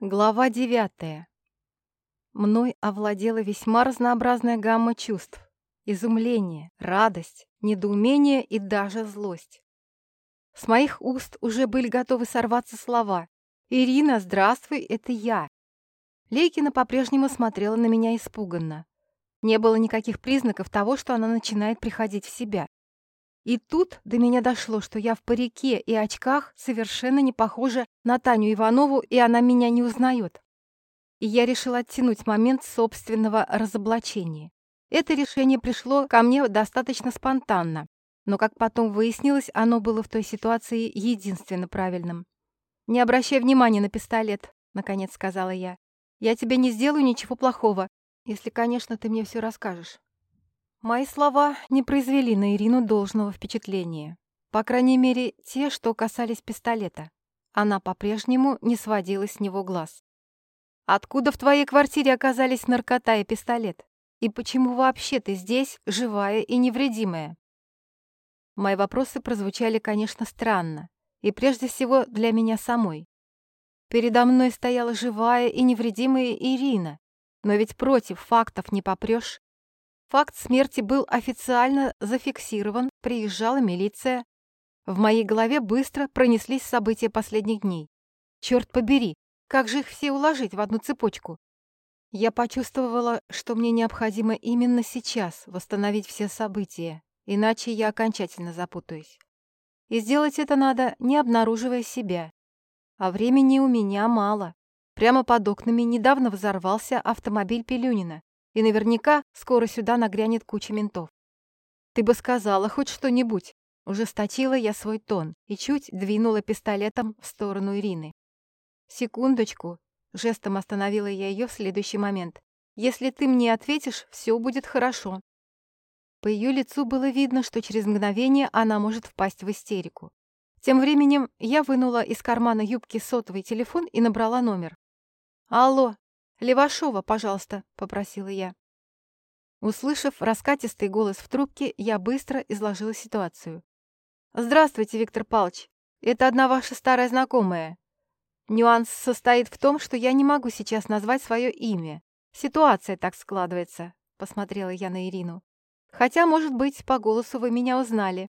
Глава девятая. Мной овладела весьма разнообразная гамма чувств. Изумление, радость, недоумение и даже злость. С моих уст уже были готовы сорваться слова. «Ирина, здравствуй, это я». Лейкина по-прежнему смотрела на меня испуганно. Не было никаких признаков того, что она начинает приходить в себя. И тут до меня дошло, что я в парике и очках совершенно не похожа на Таню Иванову, и она меня не узнает. И я решила оттянуть момент собственного разоблачения. Это решение пришло ко мне достаточно спонтанно, но, как потом выяснилось, оно было в той ситуации единственно правильным. «Не обращай внимания на пистолет», — наконец сказала я. «Я тебе не сделаю ничего плохого, если, конечно, ты мне все расскажешь». Мои слова не произвели на Ирину должного впечатления. По крайней мере, те, что касались пистолета. Она по-прежнему не сводила с него глаз. «Откуда в твоей квартире оказались наркота и пистолет? И почему вообще ты здесь, живая и невредимая?» Мои вопросы прозвучали, конечно, странно, и прежде всего для меня самой. Передо мной стояла живая и невредимая Ирина, но ведь против фактов не попрешь. Факт смерти был официально зафиксирован, приезжала милиция. В моей голове быстро пронеслись события последних дней. Черт побери, как же их все уложить в одну цепочку? Я почувствовала, что мне необходимо именно сейчас восстановить все события, иначе я окончательно запутаюсь. И сделать это надо, не обнаруживая себя. А времени у меня мало. Прямо под окнами недавно взорвался автомобиль Пелюнина и наверняка скоро сюда нагрянет куча ментов. Ты бы сказала хоть что-нибудь. Ужесточила я свой тон и чуть двинула пистолетом в сторону Ирины. Секундочку. Жестом остановила я ее в следующий момент. Если ты мне ответишь, все будет хорошо. По ее лицу было видно, что через мгновение она может впасть в истерику. Тем временем я вынула из кармана юбки сотовый телефон и набрала номер. «Алло, «Левашова, пожалуйста», — попросила я. Услышав раскатистый голос в трубке, я быстро изложила ситуацию. «Здравствуйте, Виктор Павлович. Это одна ваша старая знакомая. Нюанс состоит в том, что я не могу сейчас назвать свое имя. Ситуация так складывается», — посмотрела я на Ирину. «Хотя, может быть, по голосу вы меня узнали».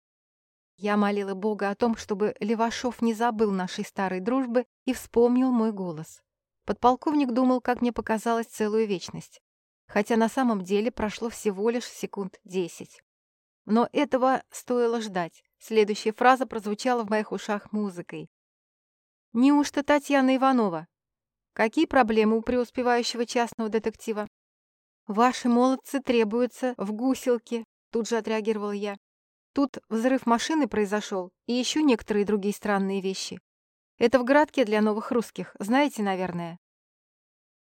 Я молила Бога о том, чтобы Левашов не забыл нашей старой дружбы и вспомнил мой голос. Подполковник думал, как мне показалось, целую вечность. Хотя на самом деле прошло всего лишь секунд десять. Но этого стоило ждать. Следующая фраза прозвучала в моих ушах музыкой. «Неужто Татьяна Иванова? Какие проблемы у преуспевающего частного детектива?» «Ваши молодцы требуются в гуселке», — тут же отреагировал я. «Тут взрыв машины произошел и еще некоторые другие странные вещи. Это в городке для новых русских, знаете, наверное».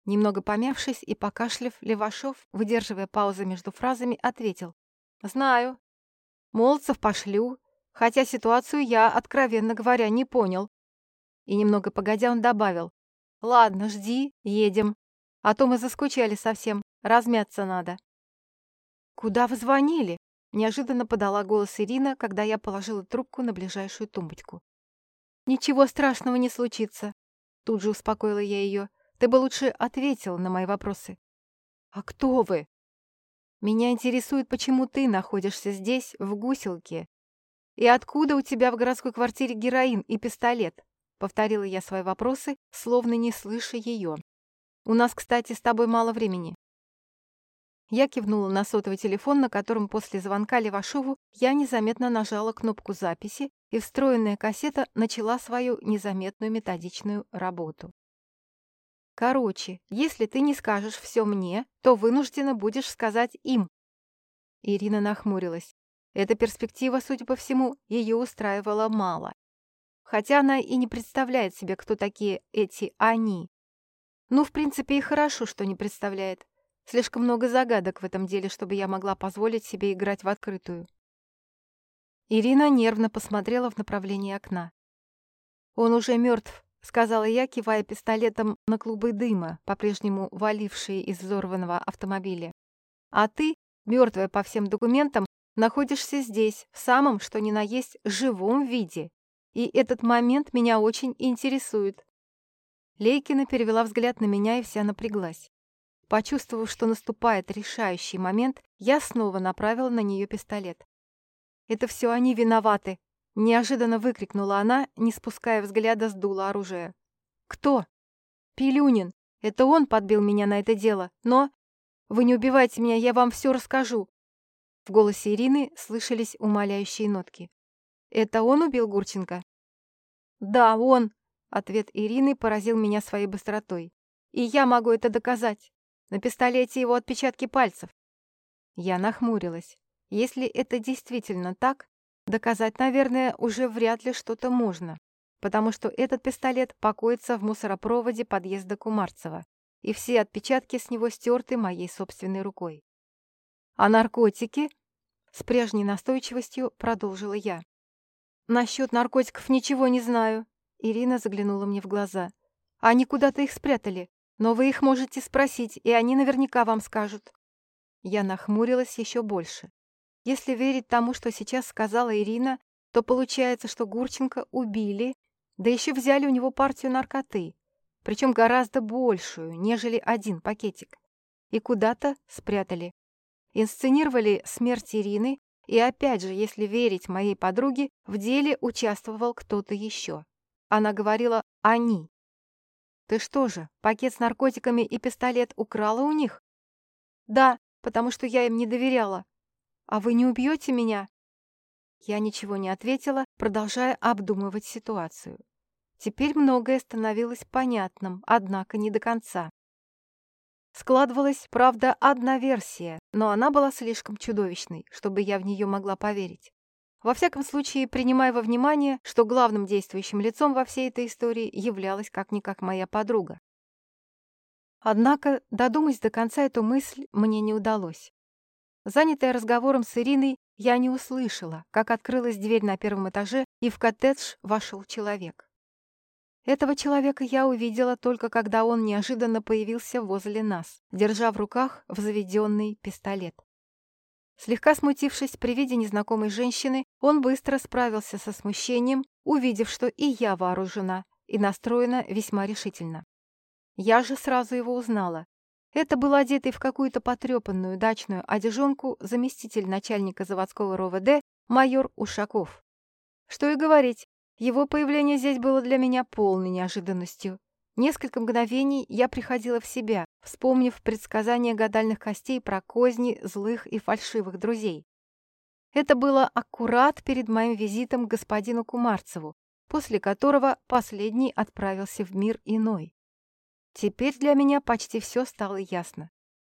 Немного помявшись и покашлив, Левашов, выдерживая паузы между фразами, ответил. «Знаю. Молодцев пошлю, хотя ситуацию я, откровенно говоря, не понял». И немного погодя он добавил. «Ладно, жди, едем. А то мы заскучали совсем, размяться надо». «Куда вы звонили?» Неожиданно подала голос Ирина, когда я положила трубку на ближайшую тумбочку. «Ничего страшного не случится», — тут же успокоила я ее. «Ты бы лучше ответил на мои вопросы». «А кто вы?» «Меня интересует, почему ты находишься здесь, в гуселке. И откуда у тебя в городской квартире героин и пистолет?» Повторила я свои вопросы, словно не слыша ее. «У нас, кстати, с тобой мало времени». Я кивнула на сотовый телефон, на котором после звонка Левашову я незаметно нажала кнопку записи, и встроенная кассета начала свою незаметную методичную работу. «Короче, если ты не скажешь все мне, то вынуждена будешь сказать им». Ирина нахмурилась. Эта перспектива, судя по всему, ее устраивала мало. Хотя она и не представляет себе, кто такие эти «они». Ну, в принципе, и хорошо, что не представляет. Слишком много загадок в этом деле, чтобы я могла позволить себе играть в открытую. Ирина нервно посмотрела в направлении окна. «Он уже мертв», — сказала я, кивая пистолетом на клубы дыма, по-прежнему валившие из взорванного автомобиля. «А ты, мертвая по всем документам, находишься здесь, в самом, что ни на есть, живом виде. И этот момент меня очень интересует». Лейкина перевела взгляд на меня и вся напряглась. Почувствовав, что наступает решающий момент, я снова направила на нее пистолет. «Это все они виноваты!» — неожиданно выкрикнула она, не спуская взгляда с дула оружия. «Кто?» «Пилюнин! Это он подбил меня на это дело, но...» «Вы не убивайте меня, я вам все расскажу!» В голосе Ирины слышались умоляющие нотки. «Это он убил Гурченко?» «Да, он!» Ответ Ирины поразил меня своей быстротой. «И я могу это доказать. На пистолете его отпечатки пальцев». Я нахмурилась. Если это действительно так, доказать, наверное, уже вряд ли что-то можно, потому что этот пистолет покоится в мусоропроводе подъезда Кумарцева, и все отпечатки с него стерты моей собственной рукой. «А наркотики?» — с прежней настойчивостью продолжила я. «Насчет наркотиков ничего не знаю», Ирина заглянула мне в глаза. «Они куда-то их спрятали, но вы их можете спросить, и они наверняка вам скажут». Я нахмурилась еще больше. Если верить тому, что сейчас сказала Ирина, то получается, что Гурченко убили, да еще взяли у него партию наркоты, причем гораздо большую, нежели один пакетик, и куда-то спрятали. Инсценировали смерть Ирины, и опять же, если верить моей подруге, в деле участвовал кто-то еще. Она говорила «они». «Ты что же, пакет с наркотиками и пистолет украла у них?» «Да, потому что я им не доверяла». «А вы не убьете меня?» Я ничего не ответила, продолжая обдумывать ситуацию. Теперь многое становилось понятным, однако не до конца. Складывалась, правда, одна версия, но она была слишком чудовищной, чтобы я в нее могла поверить. Во всяком случае, принимая во внимание, что главным действующим лицом во всей этой истории являлась как-никак моя подруга. Однако додумать до конца эту мысль мне не удалось. Занятая разговором с Ириной, я не услышала, как открылась дверь на первом этаже, и в коттедж вошел человек. Этого человека я увидела только когда он неожиданно появился возле нас, держа в руках взведенный пистолет. Слегка смутившись при виде незнакомой женщины, он быстро справился со смущением, увидев, что и я вооружена, и настроена весьма решительно. Я же сразу его узнала. Это был одетый в какую-то потрепанную дачную одежонку заместитель начальника заводского РОВД майор Ушаков. Что и говорить, его появление здесь было для меня полной неожиданностью. Несколько мгновений я приходила в себя, вспомнив предсказания гадальных костей про козни злых и фальшивых друзей. Это было аккурат перед моим визитом к господину Кумарцеву, после которого последний отправился в мир иной. Теперь для меня почти все стало ясно.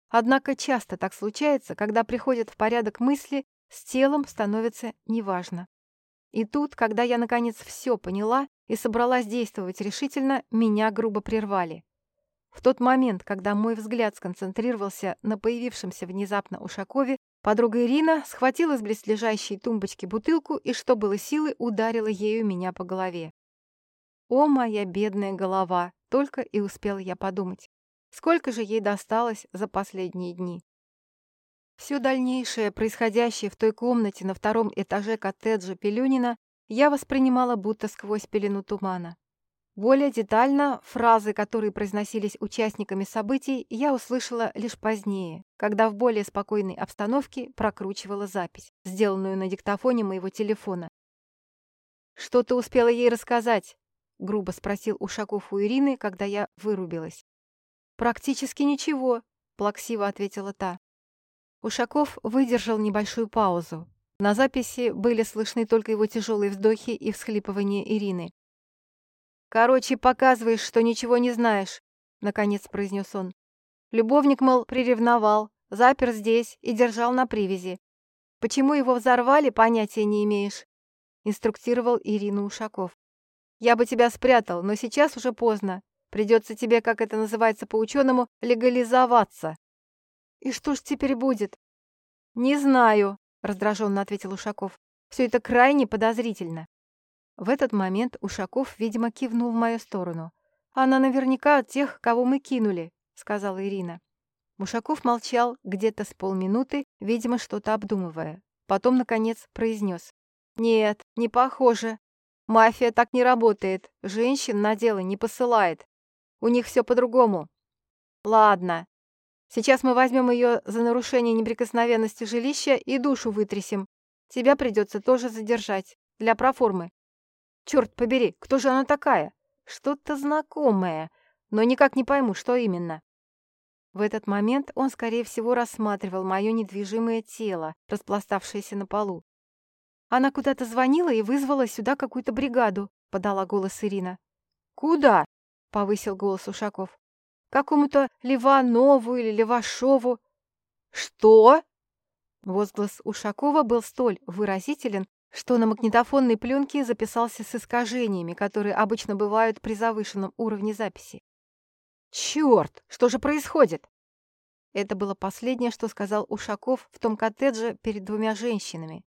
Однако часто так случается, когда приходят в порядок мысли, с телом становится неважно. И тут, когда я наконец все поняла и собралась действовать решительно, меня грубо прервали. В тот момент, когда мой взгляд сконцентрировался на появившемся внезапно Ушакове, подруга Ирина схватила с близлежащей тумбочки бутылку и, что было силы, ударила ею меня по голове. О, моя бедная голова! Только и успел я подумать. Сколько же ей досталось за последние дни? Все дальнейшее, происходящее в той комнате на втором этаже коттеджа Пелюнина, я воспринимала будто сквозь пелену тумана. Более детально фразы, которые произносились участниками событий, я услышала лишь позднее, когда в более спокойной обстановке прокручивала запись, сделанную на диктофоне моего телефона. «Что ты успела ей рассказать?» — грубо спросил Ушаков у Ирины, когда я вырубилась. «Практически ничего», — плаксиво ответила та. Ушаков выдержал небольшую паузу. На записи были слышны только его тяжелые вздохи и всхлипывания Ирины. «Короче, показываешь, что ничего не знаешь», — наконец произнес он. Любовник, мол, приревновал, запер здесь и держал на привязи. Почему его взорвали, понятия не имеешь», — инструктировал Ирину Ушаков. «Я бы тебя спрятал, но сейчас уже поздно. Придется тебе, как это называется по-ученому, легализоваться. «И что ж теперь будет?» «Не знаю», — раздраженно ответил Ушаков. «Все это крайне подозрительно». В этот момент Ушаков, видимо, кивнул в мою сторону. «Она наверняка от тех, кого мы кинули», — сказала Ирина. Ушаков молчал где-то с полминуты, видимо, что-то обдумывая. Потом, наконец, произнес. «Нет, не похоже. Мафия так не работает. Женщин на дело не посылает. У них все по-другому. Ладно. Сейчас мы возьмем ее за нарушение неприкосновенности жилища и душу вытрясем. Тебя придется тоже задержать. Для проформы. Черт побери, кто же она такая? Что-то знакомое, но никак не пойму, что именно. В этот момент он, скорее всего, рассматривал мое недвижимое тело, распластавшееся на полу. Она куда-то звонила и вызвала сюда какую-то бригаду, подала голос Ирина. Куда? повысил голос Ушаков. Какому-то Ливанову или Левашову. Что? Возглас Ушакова был столь выразителен, что на магнитофонной пленке записался с искажениями, которые обычно бывают при завышенном уровне записи. «Черт! Что же происходит?» Это было последнее, что сказал Ушаков в том коттедже перед двумя женщинами.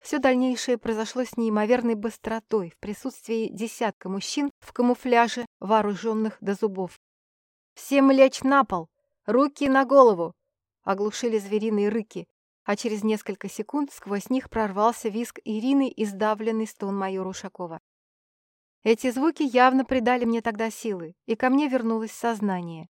Все дальнейшее произошло с неимоверной быстротой в присутствии десятка мужчин в камуфляже, вооруженных до зубов. «Всем лечь на пол! Руки на голову!» Оглушили звериные рыки, а через несколько секунд сквозь них прорвался визг Ирины и сдавленный стон майора Ушакова. Эти звуки явно придали мне тогда силы, и ко мне вернулось сознание.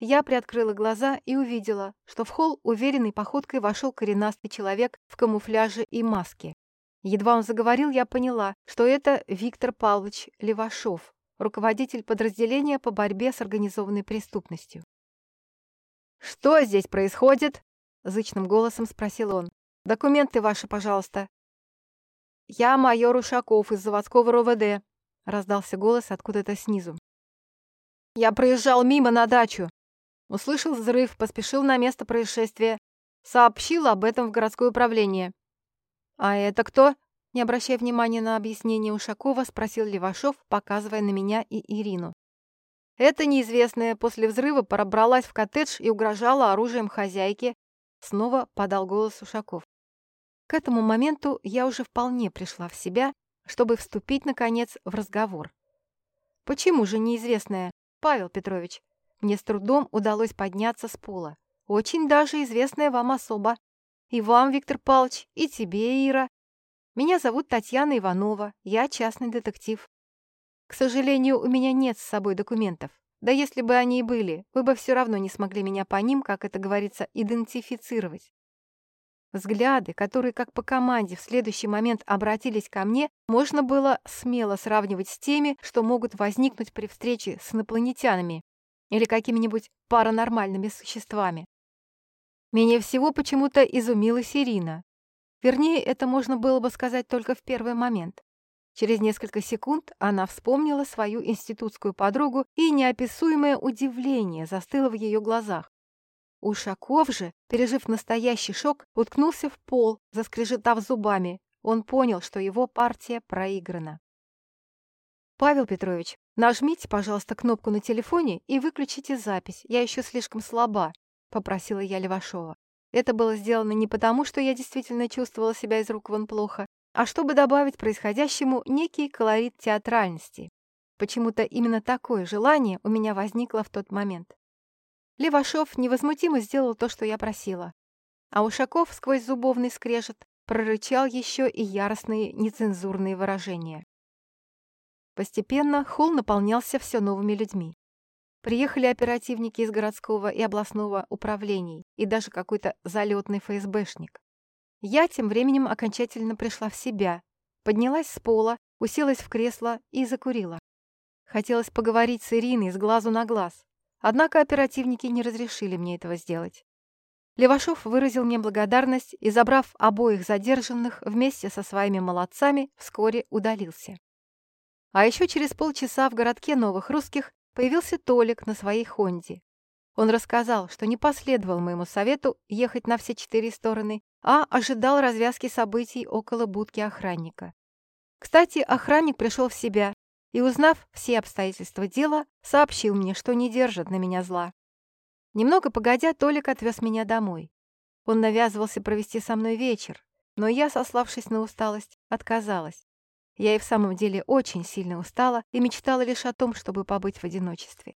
Я приоткрыла глаза и увидела, что в холл уверенной походкой вошел коренастый человек в камуфляже и маске. Едва он заговорил, я поняла, что это Виктор Павлович Левашов, руководитель подразделения по борьбе с организованной преступностью. «Что здесь происходит?» — зычным голосом спросил он. «Документы ваши, пожалуйста». «Я майор Ушаков из заводского РОВД», — раздался голос откуда-то снизу. «Я проезжал мимо на дачу. Услышал взрыв, поспешил на место происшествия. Сообщил об этом в городское управление». «А это кто?» — не обращая внимания на объяснение Ушакова, спросил Левашов, показывая на меня и Ирину. «Это неизвестная после взрыва пробралась в коттедж и угрожала оружием хозяйке», — снова подал голос Ушаков. К этому моменту я уже вполне пришла в себя чтобы вступить, наконец, в разговор. «Почему же неизвестная, Павел Петрович? Мне с трудом удалось подняться с пола. Очень даже известная вам особа. И вам, Виктор Павлович, и тебе, Ира. Меня зовут Татьяна Иванова, я частный детектив. К сожалению, у меня нет с собой документов. Да если бы они и были, вы бы все равно не смогли меня по ним, как это говорится, идентифицировать. Взгляды, которые как по команде в следующий момент обратились ко мне, можно было смело сравнивать с теми, что могут возникнуть при встрече с инопланетянами или какими-нибудь паранормальными существами. Менее всего почему-то изумилась Ирина. Вернее, это можно было бы сказать только в первый момент. Через несколько секунд она вспомнила свою институтскую подругу, и неописуемое удивление застыло в ее глазах. Ушаков же, пережив настоящий шок, уткнулся в пол, заскрежетав зубами. Он понял, что его партия проиграна. «Павел Петрович, нажмите, пожалуйста, кнопку на телефоне и выключите запись. Я еще слишком слаба», — попросила я Левашова. Это было сделано не потому, что я действительно чувствовала себя из рук вон плохо, а чтобы добавить происходящему некий колорит театральности. Почему-то именно такое желание у меня возникло в тот момент. Левашов невозмутимо сделал то, что я просила. А Ушаков сквозь зубовный скрежет прорычал еще и яростные нецензурные выражения. Постепенно холл наполнялся все новыми людьми. Приехали оперативники из городского и областного управлений и даже какой-то залетный ФСБшник. Я тем временем окончательно пришла в себя, поднялась с пола, уселась в кресло и закурила. Хотелось поговорить с Ириной с глазу на глаз, Однако оперативники не разрешили мне этого сделать. Левашов выразил мне благодарность и, забрав обоих задержанных вместе со своими молодцами, вскоре удалился. А еще через полчаса в городке Новых Русских появился Толик на своей «Хонде». Он рассказал, что не последовал моему совету ехать на все четыре стороны, а ожидал развязки событий около будки охранника. Кстати, охранник пришел в себя и, узнав все обстоятельства дела, сообщил мне, что не держит на меня зла. Немного погодя, Толик отвез меня домой. Он навязывался провести со мной вечер, но я, сославшись на усталость, отказалась. Я и в самом деле очень сильно устала и мечтала лишь о том, чтобы побыть в одиночестве.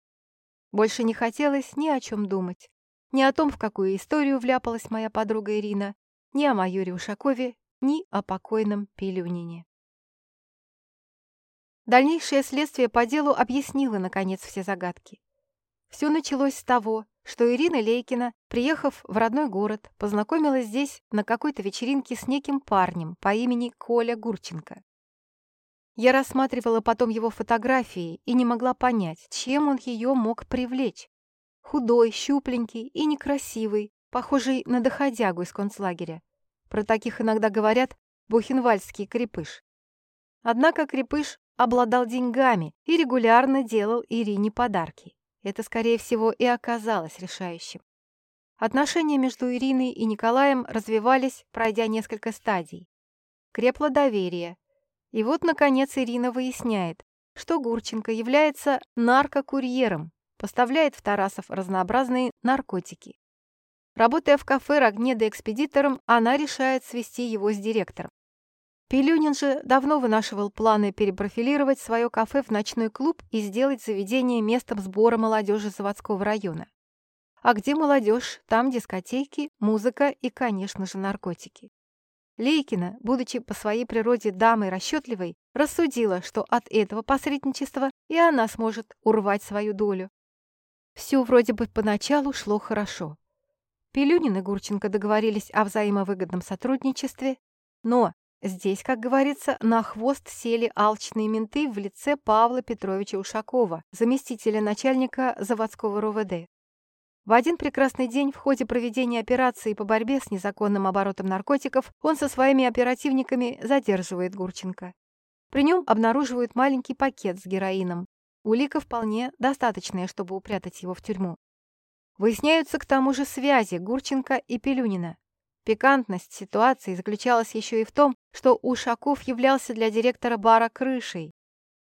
Больше не хотелось ни о чем думать. Ни о том, в какую историю вляпалась моя подруга Ирина, ни о майоре Ушакове, ни о покойном Пилюнине. Дальнейшее следствие по делу объяснило, наконец, все загадки. Все началось с того, что Ирина Лейкина, приехав в родной город, познакомилась здесь на какой-то вечеринке с неким парнем по имени Коля Гурченко. Я рассматривала потом его фотографии и не могла понять, чем он ее мог привлечь. Худой, щупленький и некрасивый, похожий на доходягу из концлагеря. Про таких иногда говорят бухенвальский крепыш. Однако крепыш обладал деньгами и регулярно делал Ирине подарки. Это, скорее всего, и оказалось решающим. Отношения между Ириной и Николаем развивались, пройдя несколько стадий. Крепло доверие. И вот, наконец, Ирина выясняет, что Гурченко является наркокурьером, поставляет в Тарасов разнообразные наркотики. Работая в кафе Рогнеда экспедитором, она решает свести его с директором. Пилюнин же давно вынашивал планы перепрофилировать свое кафе в ночной клуб и сделать заведение местом сбора молодежи заводского района. А где молодежь, там дискотеки, музыка и, конечно же, наркотики. Лейкина, будучи по своей природе дамой расчетливой, рассудила, что от этого посредничества и она сможет урвать свою долю. Все вроде бы поначалу шло хорошо. Пилюнин и Гурченко договорились о взаимовыгодном сотрудничестве, но Здесь, как говорится, на хвост сели алчные менты в лице Павла Петровича Ушакова, заместителя начальника заводского РОВД. В один прекрасный день в ходе проведения операции по борьбе с незаконным оборотом наркотиков он со своими оперативниками задерживает Гурченко. При нем обнаруживают маленький пакет с героином. Улика вполне достаточная, чтобы упрятать его в тюрьму. Выясняются к тому же связи Гурченко и Пелюнина. Пикантность ситуации заключалась еще и в том, что Ушаков являлся для директора бара крышей.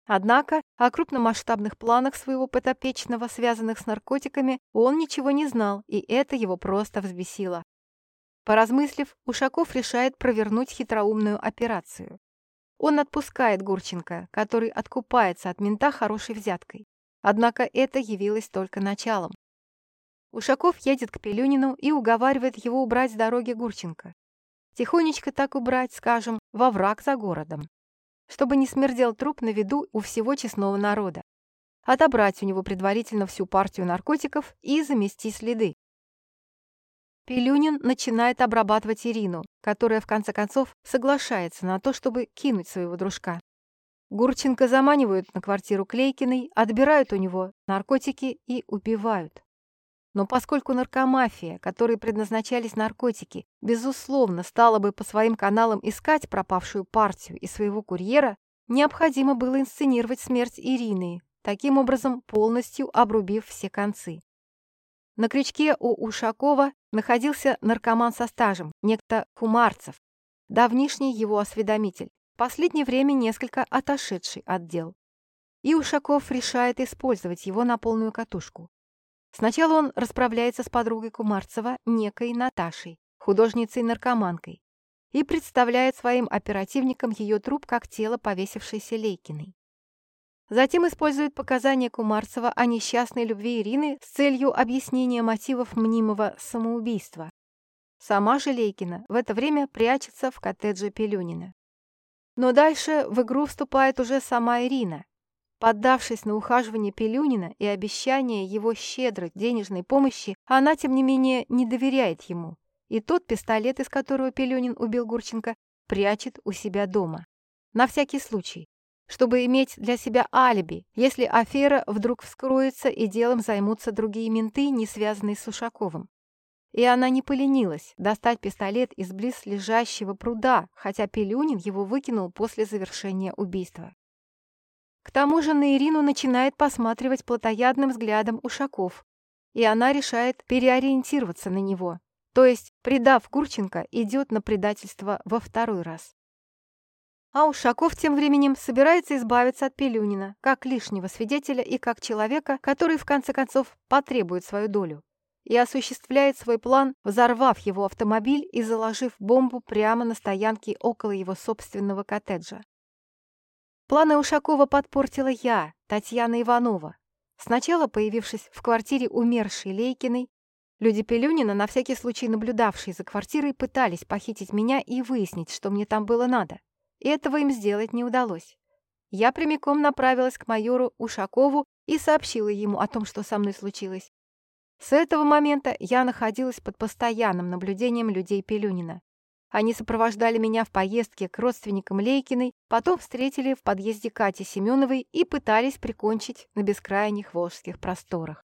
Однако о крупномасштабных планах своего подопечного, связанных с наркотиками, он ничего не знал, и это его просто взбесило. Поразмыслив, Ушаков решает провернуть хитроумную операцию. Он отпускает Гурченко, который откупается от мента хорошей взяткой. Однако это явилось только началом. Ушаков едет к Пелюнину и уговаривает его убрать с дороги Гурченко. Тихонечко так убрать, скажем, во враг за городом. Чтобы не смердел труп на виду у всего честного народа. Отобрать у него предварительно всю партию наркотиков и замести следы. Пелюнин начинает обрабатывать Ирину, которая в конце концов соглашается на то, чтобы кинуть своего дружка. Гурченко заманивают на квартиру Клейкиной, отбирают у него наркотики и убивают. Но поскольку наркомафия, которой предназначались наркотики, безусловно, стала бы по своим каналам искать пропавшую партию и своего курьера, необходимо было инсценировать смерть Ирины, таким образом полностью обрубив все концы. На крючке у Ушакова находился наркоман со стажем, некто Кумарцев, давнишний его осведомитель, в последнее время несколько отошедший от дел. И Ушаков решает использовать его на полную катушку. Сначала он расправляется с подругой Кумарцева, некой Наташей, художницей-наркоманкой, и представляет своим оперативникам ее труп как тело повесившейся Лейкиной. Затем использует показания Кумарцева о несчастной любви Ирины с целью объяснения мотивов мнимого самоубийства. Сама же Лейкина в это время прячется в коттедже Пелюнина. Но дальше в игру вступает уже сама Ирина, Поддавшись на ухаживание Пелюнина и обещание его щедрой денежной помощи, она, тем не менее, не доверяет ему. И тот пистолет, из которого Пелюнин убил Гурченко, прячет у себя дома. На всякий случай. Чтобы иметь для себя алиби, если афера вдруг вскроется и делом займутся другие менты, не связанные с Ушаковым. И она не поленилась достать пистолет из близлежащего пруда, хотя Пелюнин его выкинул после завершения убийства. К тому же на Ирину начинает посматривать плотоядным взглядом Ушаков, и она решает переориентироваться на него, то есть, предав Гурченко, идет на предательство во второй раз. А Ушаков тем временем собирается избавиться от Пелюнина, как лишнего свидетеля и как человека, который в конце концов потребует свою долю, и осуществляет свой план, взорвав его автомобиль и заложив бомбу прямо на стоянке около его собственного коттеджа. Планы Ушакова подпортила я, Татьяна Иванова. Сначала, появившись в квартире умершей Лейкиной, люди Пелюнина, на всякий случай наблюдавшие за квартирой, пытались похитить меня и выяснить, что мне там было надо. И этого им сделать не удалось. я прямиком направилась к майору Ушакову и сообщила ему о том, что со мной случилось. С этого момента я находилась под постоянным наблюдением людей Пелюнина. Они сопровождали меня в поездке к родственникам Лейкиной, потом встретили в подъезде Кати Семеновой и пытались прикончить на бескрайних волжских просторах.